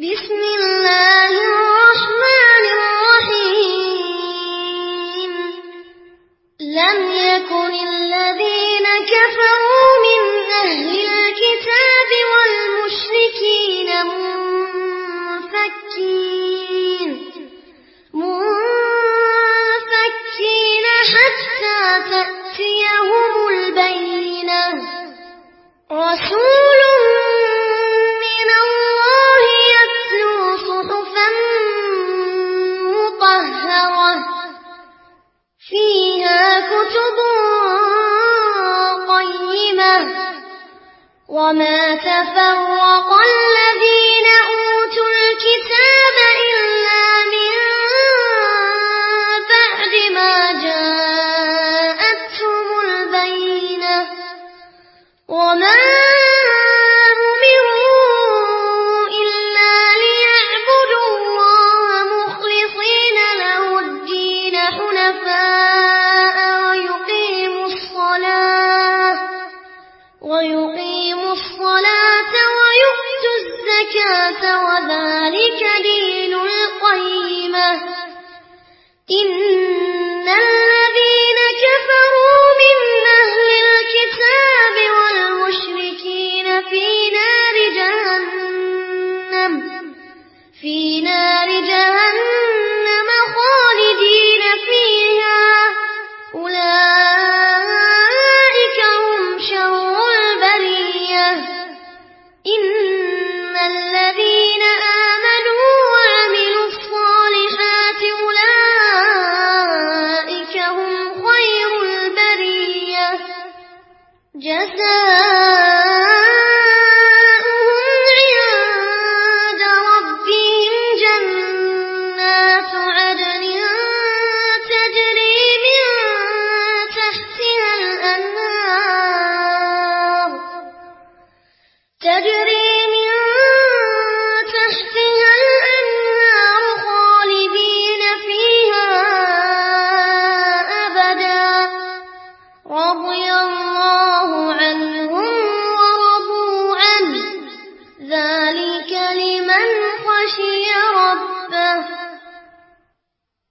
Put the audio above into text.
بسم الله الرحمن الرحيم. لم يكن الذين كفروا وما تفرق الزكاة وذلك دين جزاء しよ。